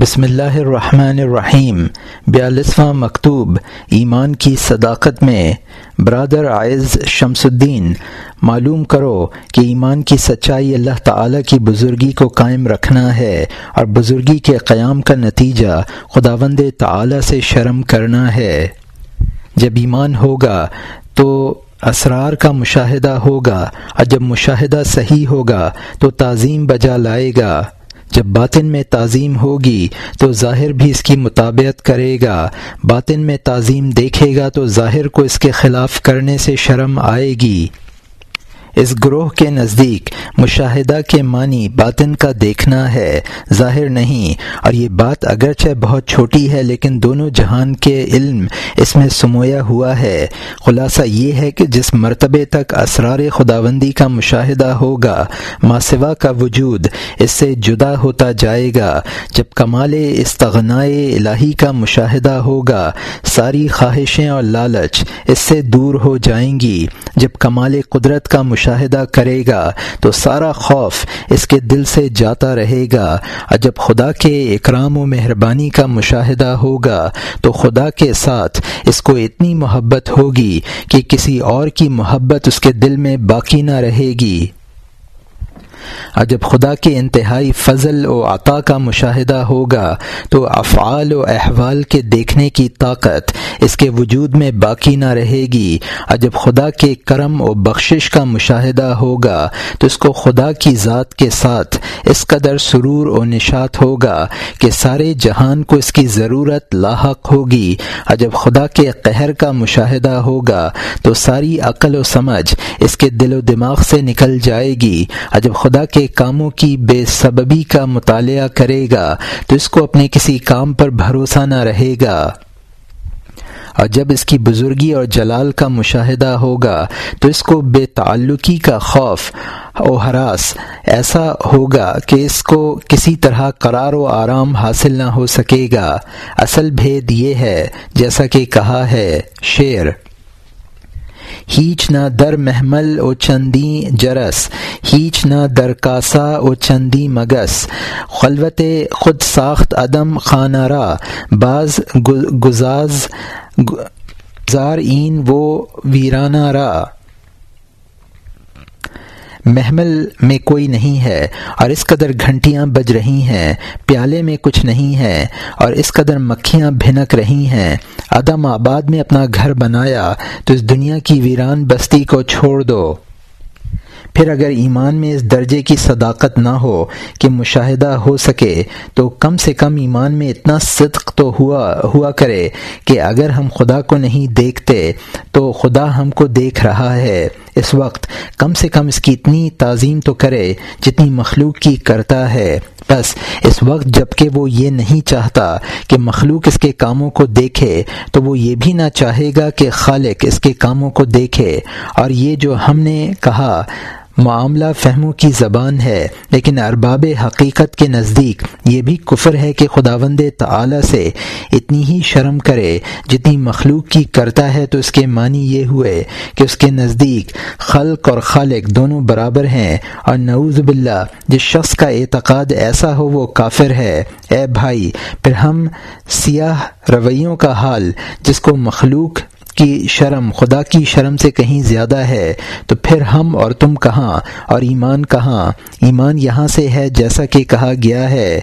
بسم اللہ الرحمن الرحیم. بیالسواں مکتوب، ایمان کی صداقت میں. برادر عائز شمس الدین معلوم کرو کہ ایمان کی سچائی اللہ تعالی کی بزرگی کو قائم رکھنا ہے اور بزرگی کے قیام کا نتیجہ خداوند تعالی سے شرم کرنا ہے۔ جب ایمان ہوگا تو اسرار کا مشاہدہ ہوگا اور جب مشاہدہ صحیح ہوگا تو تعظیم بجا لائے گا۔ جب باطن میں تعظیم ہوگی تو ظاہر بھی اس کی مطابعت کرے گا۔ باطن میں تعظیم دیکھے گا تو ظاہر کو اس کے خلاف کرنے سے شرم آئے گی۔ اس گروہ کے نزدیک مشاہدہ کے معنی باطن کا دیکھنا ہے، ظاہر نہیں۔ اور یہ بات اگرچہ بہت چھوٹی ہے، لیکن دونوں جہان کے علم اس میں سمویا ہوا ہے۔ خلاصہ یہ ہے کہ جس مرتبے تک اسرار خداوندی کا مشاہدہ ہوگا ماسوا کا وجود اس سے جدا ہوتا جائے گا۔ جب کمال استغنائے الہی کا مشاہدہ ہوگا، ساری خواہشیں اور لالچ اس سے دور ہو جائیں گی۔ جب کمال قدرت کا مشاہدہ مشاہدہ کرے گا تو سارا خوف اس کے دل سے جاتا رہے گا۔ اور جب خدا کے اکرام و مہربانی کا مشاہدہ ہوگا تو خدا کے ساتھ اس کو اتنی محبت ہوگی کہ کسی اور کی محبت اس کے دل میں باقی نہ رہے گی۔ اور جب خدا کے انتہائی فضل و عطا کا مشاہدہ ہوگا، تو افعال و احوال کے دیکھنے کی طاقت اس کے وجود میں باقی نہ رہے گی۔ اور جب خدا کے کرم و بخشش کا مشاہدہ ہوگا، تو اس کو خدا کی ذات کے ساتھ اس قدر سرور و نشات ہوگا کہ سارے جہان کو اس کی ضرورت لاحق ہوگی۔ اور جب خدا کے قہر کا مشاہدہ ہوگا، تو ساری عقل و سمجھ اس کے دل و دماغ سے نکل جائے گی۔ اور جب خدا خدا کے کاموں کی بے سببی کا مطالعہ کرے گا تو اس کو اپنے کسی کام پر بھروسہ نہ رہے گا۔ اور جب اس کی بزرگی اور جلال کا مشاہدہ ہوگا تو اس کو بے تعلقی کا خوف و حراس ایسا ہوگا کہ اس کو کسی طرح قرار و آرام حاصل نہ ہو سکے گا۔ اصل بھید یہ ہے جیسا کہ کہا ہے شعر۔ ہیچ نہ در محمل او چندی جرس، ہیچ نہ در کاسا او چندی مگس۔ خلوت خود ساخت عدم خانہ را بعض گزاز زار این وہ ویرانہ را۔ محمل میں کوئی نہیں ہے اور اس قدر گھنٹیاں بج رہی ہیں، پیالے میں کچھ نہیں ہے اور اس قدر مکھیاں بھنک رہی ہیں۔ عدم آباد میں اپنا گھر بنایا تو اس دنیا کی ویران بستی کو چھوڑ دو۔ پھر اگر ایمان میں اس درجے کی صداقت نہ ہو کہ مشاہدہ ہو سکے تو کم سے کم ایمان میں اتنا صدق تو ہوا ہوا کرے کہ اگر ہم خدا کو نہیں دیکھتے تو خدا ہم کو دیکھ رہا ہے۔ اس وقت کم سے کم اس کی اتنی تعظیم تو کرے جتنی مخلوق کی کرتا ہے۔ بس اس وقت جبکہ وہ یہ نہیں چاہتا کہ مخلوق اس کے کاموں کو دیکھے، تو وہ یہ بھی نہ چاہے گا کہ خالق اس کے کاموں کو دیکھے۔ اور یہ جو ہم نے کہا معاملہ فہموں کی زبان ہے، لیکن ارباب حقیقت کے نزدیک یہ بھی کفر ہے کہ خداوند تعالی سے اتنی ہی شرم کرے جتنی مخلوق کی کرتا ہے تو اس کے معنی یہ ہوئے کہ اس کے نزدیک خلق اور خالق دونوں برابر ہیں اور نعوذ باللہ جس شخص کا اعتقاد ایسا ہو وہ کافر ہے۔ اے بھائی، پھر ہم سیاہ رویوں کا حال جس کو مخلوق کی شرم، خدا کی شرم سے کہیں زیادہ ہے، تو پھر ہم اور تم کہاں؟ اور ایمان کہاں؟ ایمان یہاں سے ہے جیسا کہ کہا گیا ہے،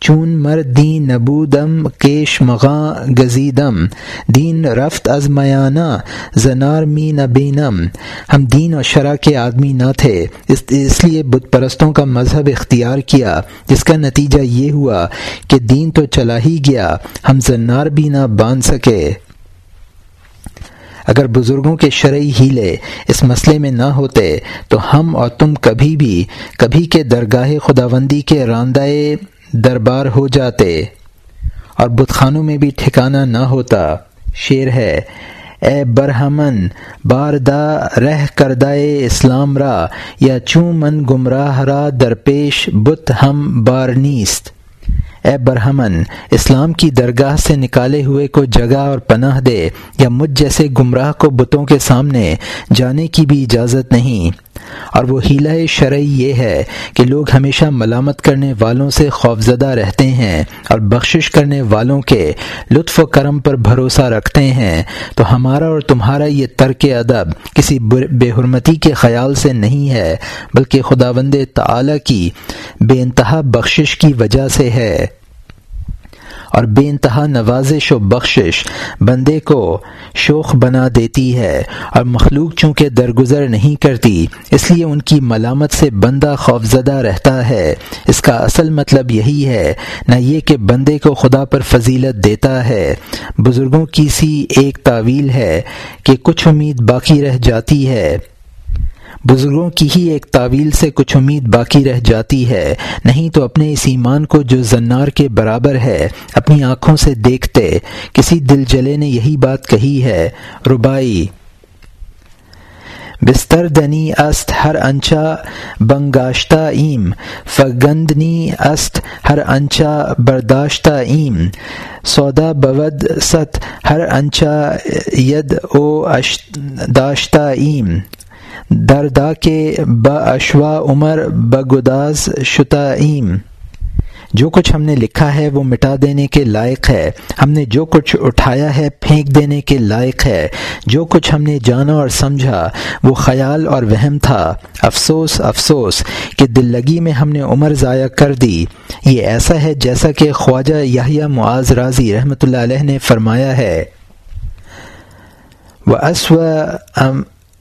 چون مر دین نبودم کیش مغاں گزیدم، دین رفت از میانہ، زنار می نبینم۔ ہم دین اور شرح کے آدمی نہ تھے، اس اس لیے بت پرستوں کا مذہب اختیار کیا، جس کا نتیجہ یہ ہوا کہ دین تو چلا ہی گیا، ہم زنار بھی نہ باندھ سکے۔ اگر بزرگوں کے شرعی ہیلے اس مسئلے میں نہ ہوتے، تو ہم اور تم کبھی بھی، کبھی کے درگاہ خداوندی کے راندائے دربار ہو جاتے۔ اور بت خانوں میں بھی ٹھکانہ نہ ہوتا۔ شعر ہے، اے برہمن باردا رہ کردائے اسلام را، یا چوں من گمراہ را درپیش بت ہم بارنیست اے برہمن، اسلام کی درگاہ سے نکالے ہوئے کو جگہ اور پناہ دے یا مجھ جیسے گمراہ کو بتوں کے سامنے جانے کی بھی اجازت نہیں۔ اور وہ ہیلا شرعی یہ ہے کہ لوگ ہمیشہ ملامت کرنے والوں سے خوفزدہ رہتے ہیں اور بخشش کرنے والوں کے لطف و کرم پر بھروسہ رکھتے ہیں، تو ہمارا اور تمہارا یہ ترک ادب کسی بے حرمتی کے خیال سے نہیں ہے، بلکہ خدا بند تعلیٰ کی بے انتہا بخشش کی وجہ سے ہے۔ اور بے انتہا نوازش و بخشش، بندے کو شوق بنا دیتی ہے اور مخلوق چونکہ درگزر نہیں کرتی، اس لیے ان کی ملامت سے بندہ خوفزدہ رہتا ہے۔ اس کا اصل مطلب یہی ہے، نہ یہ کہ بندے کو خدا پر فضیلت دیتا ہے۔ بزرگوں کی سی ایک تعویل ہے کہ کچھ امید باقی رہ جاتی ہے۔ بزرگوں کی ہی ایک تعویل سے کچھ امید باقی رہ جاتی ہے۔ نہیں تو اپنے اس ایمان کو جو زنار کے برابر ہے، اپنی آنکھوں سے دیکھتے، کسی دل جلے نے یہی بات کہی ہے ربائی بستر دنی است ہر انچا، بنگاشتہ ایم۔ فگندنی است ہر انچا، برداشتہ ایم۔ سودا بود ست ہر انچا، ید او داشتہ ایم۔ دردا کے اشوا عمر بگداز شتعیم جو کچھ ہم نے لکھا ہے وہ مٹا دینے کے لائق ہے۔ ہم نے جو کچھ اٹھایا ہے پھینک دینے کے لائق ہے۔ جو کچھ ہم نے جانا اور سمجھا وہ خیال اور وہم تھا۔ افسوس افسوس کہ دل لگی میں ہم نے عمر ضائع کر دی۔ یہ ایسا ہے جیسا کہ خواجہ یاہیا معاذ راضی رحمۃ اللہ علیہ نے فرمایا ہے۔ وہ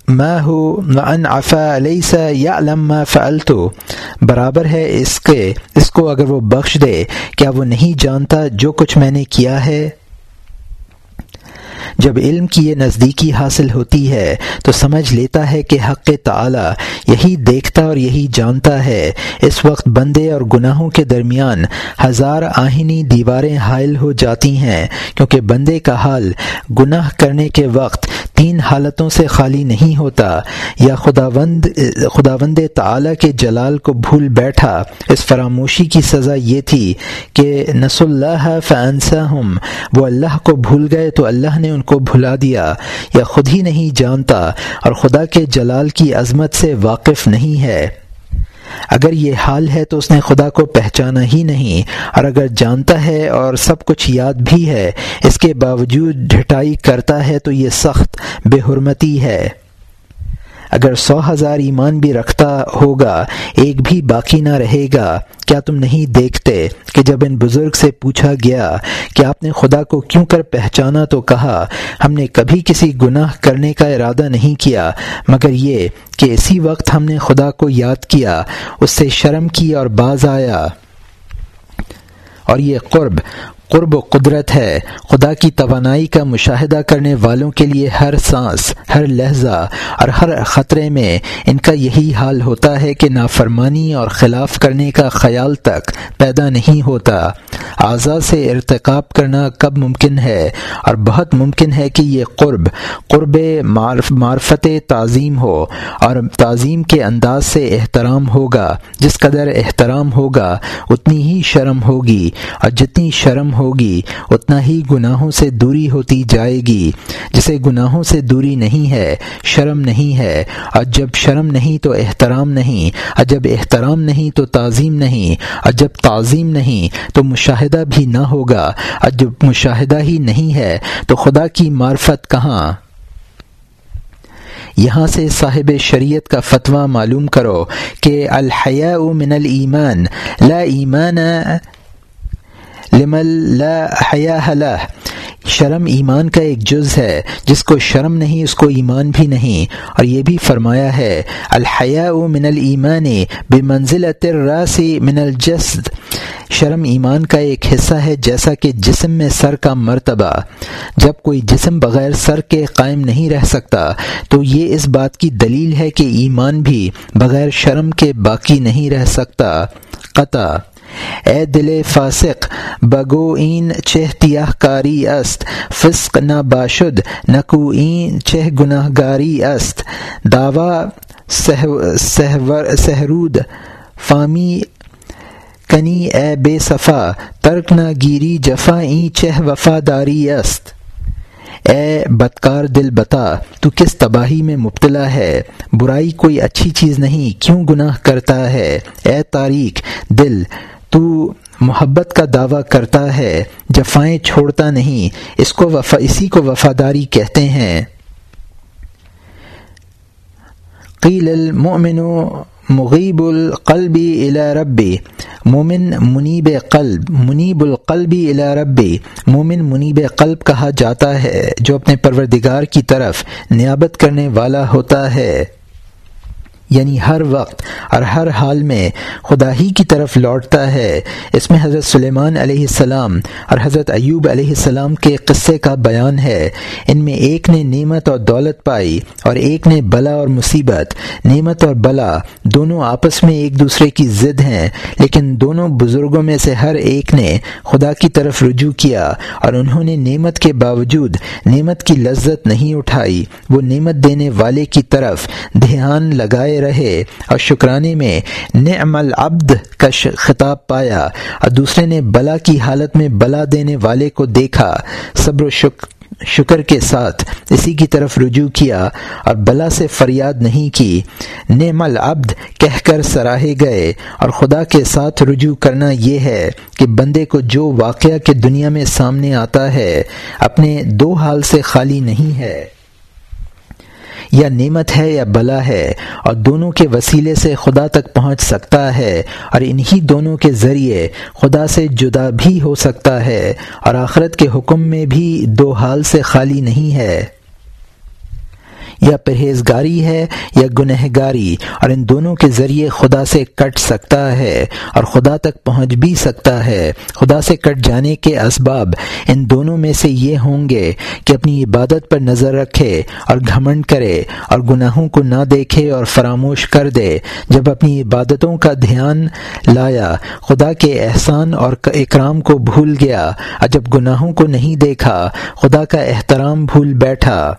ما میں ہوں ان افا علیہ یا علم فعلتو برابر ہے اس کے، اس کو اگر وہ بخش دے، کیا وہ نہیں جانتا جو کچھ میں نے کیا ہے؟ جب علم کی یہ نزدیکی حاصل ہوتی ہے تو سمجھ لیتا ہے کہ حق تعالی یہی دیکھتا اور یہی جانتا ہے۔ اس وقت بندے اور گناہوں کے درمیان ہزار آہنی دیواریں حائل ہو جاتی ہیں، کیونکہ بندے کا حال گناہ کرنے کے وقت تین حالتوں سے خالی نہیں ہوتا۔ یا خداوند خداوند تعالی کے جلال کو بھول بیٹھا۔ اس فراموشی کی سزا یہ تھی کہ نس اللہ فنسا ہم وہ اللہ کو بھول گئے تو اللہ نے ان کو بھلا دیا یا خود ہی نہیں جانتا اور خدا کے جلال کی عظمت سے واقف نہیں ہے۔ اگر یہ حال ہے تو اس نے خدا کو پہچانا ہی نہیں اور اگر جانتا ہے اور سب کچھ یاد بھی ہے، اس کے باوجود ڈھٹائی کرتا ہے تو یہ سخت بے حرمتی ہے۔ اگر سو ہزار ایمان بھی رکھتا ہوگا، ایک بھی باقی نہ رہے گا، کیا تم نہیں دیکھتے کہ جب ان بزرگ سے پوچھا گیا کہ آپ نے خدا کو کیوں کر پہچانا تو کہا، ہم نے کبھی کسی گناہ کرنے کا ارادہ نہیں کیا، مگر یہ کہ اسی وقت ہم نے خدا کو یاد کیا، اس سے شرم کی اور باز آیا۔ اور یہ قرب قرب و قدرت ہے۔ خدا کی توانائی کا مشاہدہ کرنے والوں کے لیے ہر سانس، ہر لہجہ اور ہر خطرے میں ان کا یہی حال ہوتا ہے کہ نافرمانی اور خلاف کرنے کا خیال تک پیدا نہیں ہوتا۔ اعضاء سے ارتکاب کرنا کب ممکن ہے؟ اور بہت ممکن ہے کہ یہ قرب قرب معرفت تعظیم ہو اور تعظیم کے انداز سے احترام ہوگا۔ جس قدر احترام ہوگا، اتنی ہی شرم ہوگی اور جتنی شرم ہوگی، اتنا ہی گناہوں سے دوری ہوتی جائے گی، جسے گناہوں سے دوری نہیں ہے، شرم نہیں ہے۔ اور جب شرم نہیں تو احترام نہیں، اور جب احترام نہیں تو تعظیم نہیں، اور جب تعظیم نہیں تو مشاہدہ بھی نہ ہوگا، اور جب مشاہدہ ہی نہیں ہے تو خدا کی معرفت کہاں؟ یہاں سے صاحب شریعت کا فتویٰ معلوم کرو کہ الحیا من المان لا ایمان لمل لا حیا حلح شرم ایمان کا ایک جز ہے، جس کو شرم نہیں، اس کو ایمان بھی نہیں۔ اور یہ بھی فرمایا ہے الحیا من المان بے منزل راسی من الجسد۔ شرم ایمان کا ایک حصہ ہے، جیسا کہ جسم میں سر کا مرتبہ۔ جب کوئی جسم بغیر سر کے قائم نہیں رہ سکتا، تو یہ اس بات کی دلیل ہے کہ ایمان بھی بغیر شرم کے باقی نہیں رہ سکتا۔ قطع۔ اے دل فاسق، بگو این چہ تیاہ کاری است، فسق نہ باشد، نکو این چہ گناہ گاری است. دعوی سہرود، فامی کنی اے بے صفا، ترک نہ گیری جفا این چہ وفاداری است. اے بدکار دل بتا، تو کس تباہی میں مبتلا ہے؟ برائی کوئی اچھی چیز نہیں، کیوں گناہ کرتا ہے؟ اے تاریخ دل تو محبت کا دعویٰ کرتا ہے، جفائیں چھوڑتا نہیں، اس کو وفا، اسی کو وفاداری کہتے ہیں۔ قیل المؤمن مغیب القلبی الى ربی، مومن منیب قلب، منیب القلبی الى ربی، مومن منیب قلب کہا جاتا ہے، جو اپنے پروردگار کی طرف نیابت کرنے والا ہوتا ہے۔ یعنی ہر وقت اور ہر حال میں خدا ہی کی طرف لوٹتا ہے۔ اس میں حضرت سلیمان علیہ السلام اور حضرت ایوب علیہ السلام کے قصے کا بیان ہے۔ ان میں ایک نے نعمت اور دولت پائی اور ایک نے بلا اور مصیبت۔ نعمت اور بلا دونوں آپس میں ایک دوسرے کی ضد ہیں، لیکن دونوں بزرگوں میں سے ہر ایک نے خدا کی طرف رجوع کیا اور انہوں نے نعمت کے باوجود نعمت کی لذت نہیں اٹھائی۔ وہ نعمت دینے والے کی طرف دھیان لگائے رہے اور شکرانے میں نعم العبد کا خطاب پایا اور دوسرے نے بلا کی حالت میں بلا دینے والے کو دیکھا، صبر و شکر شکر کے ساتھ اسی کی طرف رجوع کیا اور بلا سے فریاد نہیں کی۔ نعم العبد کہہ کر سراہے گئے اور خدا کے ساتھ رجوع کرنا یہ ہے کہ بندے کو جو واقعہ کے دنیا میں سامنے آتا ہے، اپنے دو حال سے خالی نہیں ہے۔ یا نعمت ہے یا بلا ہے، اور دونوں کے وسیلے سے خدا تک پہنچ سکتا ہے، اور انہی دونوں کے ذریعے خدا سے جدا بھی ہو سکتا ہے، اور آخرت کے حکم میں بھی دو حال سے خالی نہیں ہے۔ یا پرہیزگاری ہے یا گنہگاری، اور ان دونوں کے ذریعے خدا سے کٹ سکتا ہے اور خدا تک پہنچ بھی سکتا ہے۔ خدا سے کٹ جانے کے اسباب ان دونوں میں سے یہ ہوں گے کہ اپنی عبادت پر نظر رکھے اور گھمنڈ کرے اور گناہوں کو نہ دیکھے اور فراموش کر دے۔ جب اپنی عبادتوں کا دھیان لایا، خدا کے احسان اور اکرام کو بھول گیا۔ اور جب گناہوں کو نہیں دیکھا، خدا کا احترام بھول بیٹھا۔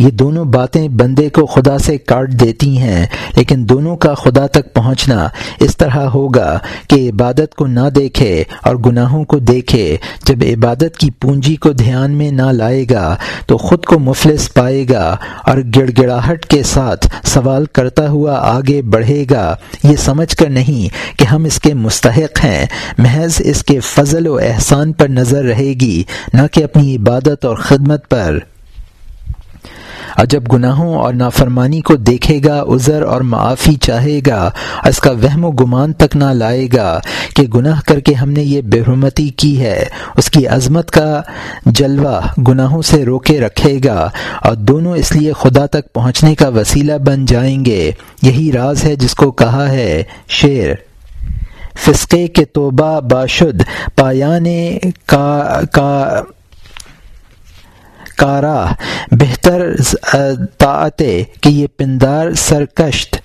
یہ دونوں باتیں بندے کو خدا سے کاٹ دیتی ہیں، لیکن دونوں کا خدا تک پہنچنا اس طرح ہوگا کہ عبادت کو نہ دیکھے اور گناہوں کو دیکھے۔ جب عبادت کی پونجی کو دھیان میں نہ لائے گا، تو خود کو مفلس پائے گا اور گڑ گڑاہٹ کے ساتھ سوال کرتا ہوا آگے بڑھے گا۔ یہ سمجھ کر نہیں کہ ہم اس کے مستحق ہیں۔ محض اس کے فضل و احسان پر نظر رہے گی، نہ کہ اپنی عبادت اور خدمت پر۔ اور جب گناہوں اور نافرمانی کو دیکھے گا، عذر اور معافی چاہے گا، اس کا وہم و گمان تک نہ لائے گا کہ گناہ کر کے ہم نے یہ بےحرمتی کی ہے۔ اس کی عظمت کا جلوہ گناہوں سے روکے رکھے گا اور دونوں اس لیے خدا تک پہنچنے کا وسیلہ بن جائیں گے۔ یہی راز ہے جس کو کہا ہے شعر۔ فسقے کے توبہ باشد، پایان کا کا کارا بہتر طاعت کہ یہ پندار سرکشت۔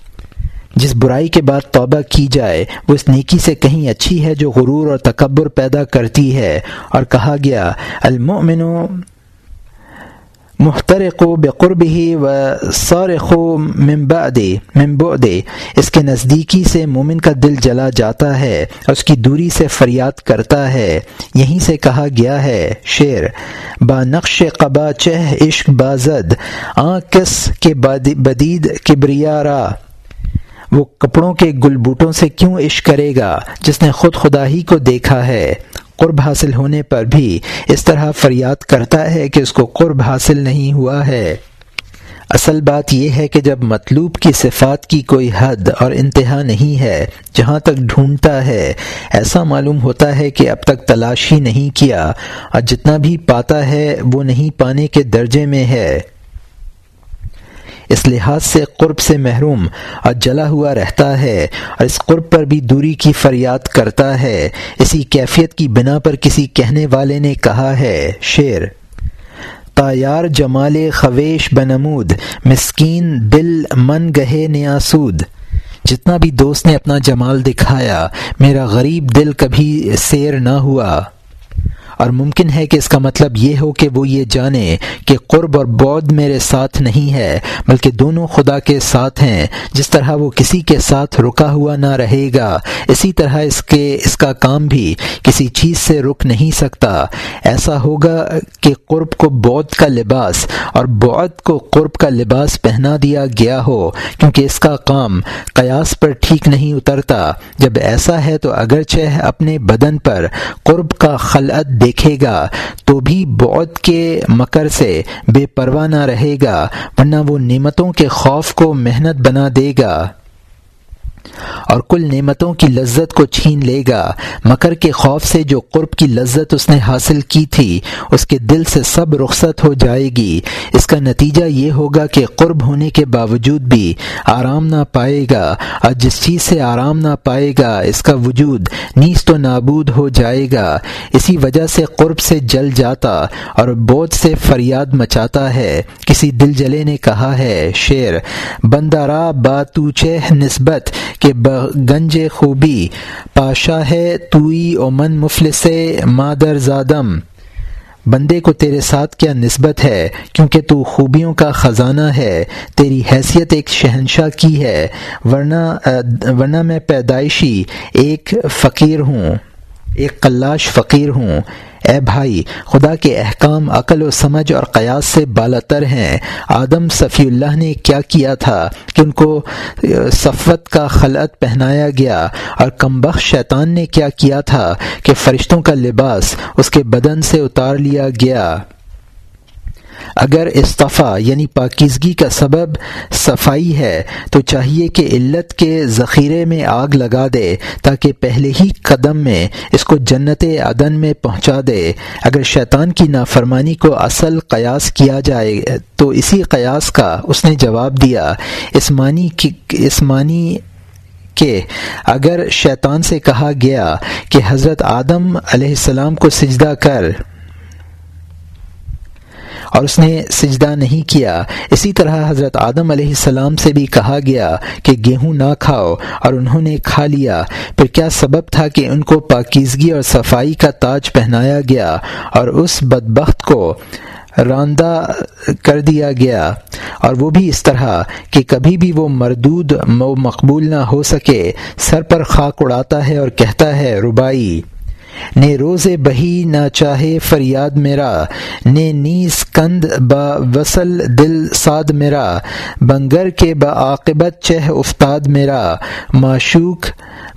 جس برائی کے بعد توبہ کی جائے، وہ اس نیکی سے کہیں اچھی ہے جو غرور اور تکبر پیدا کرتی ہے۔ اور کہا گیا المؤمن محترق و بقرب ہی و سارخ و ممبعد ممبعد اس کے نزدیکی سے مومن کا دل جلا جاتا ہے اور اس کی دوری سے فریاد کرتا ہے۔ یہیں سے کہا گیا ہے شعر۔ با نقش قبا چہ عشق بازد آ کس کے بدید کبریارا وہ کپڑوں کے گل بوٹوں سے کیوں عشق کرے گا، جس نے خود خدا ہی کو دیکھا ہے۔ قرب حاصل ہونے پر بھی اس طرح فریاد کرتا ہے کہ اس کو قرب حاصل نہیں ہوا ہے۔ اصل بات یہ ہے کہ جب مطلوب کی صفات کی کوئی حد اور انتہا نہیں ہے، جہاں تک ڈھونڈتا ہے، ایسا معلوم ہوتا ہے کہ اب تک تلاش ہی نہیں کیا اور جتنا بھی پاتا ہے، وہ نہیں پانے کے درجے میں ہے۔ اس لحاظ سے قرب سے محروم اور جلا ہوا رہتا ہے اور اس قرب پر بھی دوری کی فریاد کرتا ہے۔ اسی کیفیت کی بنا پر کسی کہنے والے نے کہا ہے شعر تایار جمال خویش بنمود مسکین دل من گہے نیاسود۔ جتنا بھی دوست نے اپنا جمال دکھایا، میرا غریب دل کبھی سیر نہ ہوا۔ اور ممکن ہے کہ اس کا مطلب یہ ہو کہ وہ یہ جانے کہ قرب اور بود میرے ساتھ نہیں ہے، بلکہ دونوں خدا کے ساتھ ہیں۔ جس طرح وہ کسی کے ساتھ رکا ہوا نہ رہے گا، اسی طرح اس کے، اس کا کام بھی کسی چیز سے رک نہیں سکتا۔ ایسا ہوگا کہ قرب کو بود کا لباس اور بعد کو قرب کا لباس پہنا دیا گیا ہو، کیونکہ اس کا کام قیاس پر ٹھیک نہیں اترتا۔ جب ایسا ہے تو اگرچہ اپنے بدن پر قرب کا خلعت دیکھے گا تو بھی بعد کے مکر سے بے پرواہ نہ رہے گا، ورنہ وہ نعمتوں کے خوف کو محنت بنا دے گا۔ اور کل نعمتوں کی لذت کو چھین لے گا۔ مکر کے خوف سے جو قرب کی لذت اس نے حاصل کی تھی، اس کے دل سے سب رخصت ہو جائے گی۔ اس کا نتیجہ یہ ہوگا کہ قرب ہونے کے باوجود بھی آرام نہ پائے گا۔ اور جس چیز سے آرام نہ پائے گا، اس کا وجود نیست و نابود ہو جائے گا۔ اسی وجہ سے قرب سے جل جاتا اور بوجھ سے فریاد مچاتا ہے۔ کسی دل جلے نے کہا ہے، شیر بندارا باتوچہ نسبت کہ گنج خوبی، پاشا ہے توئی او من مفلس مادر زادم۔ بندے کو تیرے ساتھ کیا نسبت ہے؟ کیونکہ تو خوبیوں کا خزانہ ہے، تیری حیثیت ایک شہنشاہ کی ہے۔ ورنہ ورنہ میں پیدائشی ایک فقیر ہوں، ایک کلاش فقیر ہوں۔ اے بھائی، خدا کے احکام، عقل و سمجھ اور قیاس سے بالاتر ہیں۔ آدم صفی اللہ نے کیا کیا تھا کہ ان کو صفت کا خلعت پہنایا گیا اور کمبخ شیطان نے کیا کیا تھا کہ فرشتوں کا لباس اس کے بدن سے اتار لیا گیا۔ اگر استفا یعنی پاکیزگی کا سبب صفائی ہے، تو چاہیے کہ علت کے ذخیرے میں آگ لگا دے تاکہ پہلے ہی قدم میں اس کو جنت عدن میں پہنچا دے۔ اگر شیطان کی نافرمانی کو اصل قیاس کیا جائے، تو اسی قیاس کا اس نے جواب دیا۔ اسمانی اسمانی کہ اگر شیطان سے کہا گیا کہ حضرت آدم علیہ السلام کو سجدہ کر۔ اور اس نے سجدہ نہیں کیا۔ اسی طرح حضرت آدم علیہ السلام سے بھی کہا گیا کہ گیہوں نہ کھاؤ اور انہوں نے کھا لیا۔ پھر کیا سبب تھا کہ ان کو پاکیزگی اور صفائی کا تاج پہنایا گیا اور اس بدبخت کو راندہ کر دیا گیا؟ اور وہ بھی اس طرح کہ کبھی بھی وہ مردود مقبول نہ ہو سکے، سر پر خاک اڑاتا ہے اور کہتا ہے، ربائی۔ نے روز بہی نہ چاہے فریاد میرا، نے نیز کند با وصل دل ساد میرا، بنگر کے بعاقبت چہ افتاد میرا، معشوق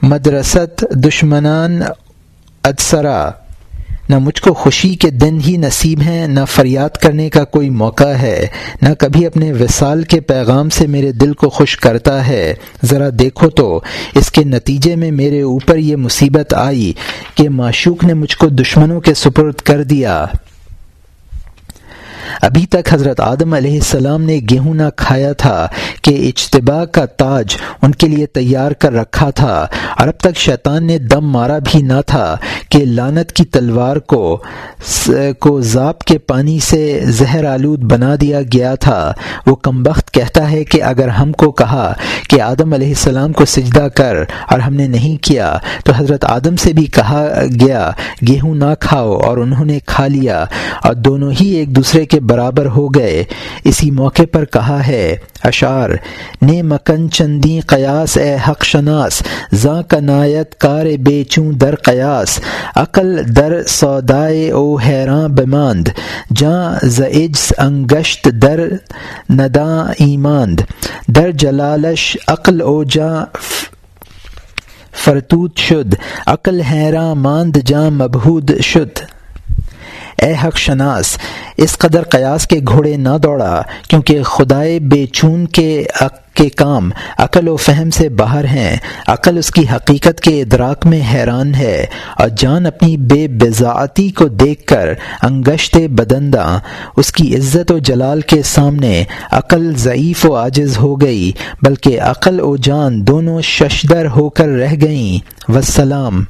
مدرست دشمنان ادسرا نہ مجھ کو خوشی کے دن ہی نصیب ہیں، نہ فریاد کرنے کا کوئی موقع ہے، نہ کبھی اپنے وصال کے پیغام سے میرے دل کو خوش کرتا ہے۔ ذرا دیکھو تو، اس کے نتیجے میں میرے اوپر یہ مصیبت آئی کہ معشوق نے مجھ کو دشمنوں کے سپرد کر دیا۔ ابھی تک حضرت آدم علیہ السلام نے گیہوں نہ کھایا تھا کہ اجتباع کا تاج ان کے لیے تیار کر رکھا تھا اور اب تک شیطان نے دم مارا بھی نہ تھا کہ لانت کی تلوار کو کو ذاب کے پانی سے زہر آلود بنا دیا گیا تھا۔ وہ کمبخت کہتا ہے کہ اگر ہم کو کہا کہ آدم علیہ السلام کو سجدہ کر اور ہم نے نہیں کیا تو حضرت آدم سے بھی کہا گیا، گیہوں نہ کھاؤ اور انہوں نے کھا لیا اور دونوں ہی ایک دوسرے کے برابر ہو گئے۔ اسی موقع پر کہا ہے اشار نے مکن چندی قیاس، اے حق شناس زاں کنایت کار بے چوں در قیاس، عقل در سودائے او حیراں بماند، جاں زعجس انگشت در نداں ایماند، در جلالش عقل او جاں فرتوت شد، عقل حیراں ماند، جاں مبہود شد۔ اے حق شناس، اس قدر قیاس کے گھوڑے نہ دوڑا، کیونکہ خدائے بے چون کے کے کام عقل و فہم سے باہر ہیں۔ عقل اس کی حقیقت کے ادراک میں حیران ہے۔ اور جان اپنی بے بزاعتی کو دیکھ کر انگشت بدندہ اس کی عزت و جلال کے سامنے عقل ضعیف و عاجز ہو گئی، بلکہ عقل و جان دونوں ششدر ہو کر رہ گئیں۔ وسلام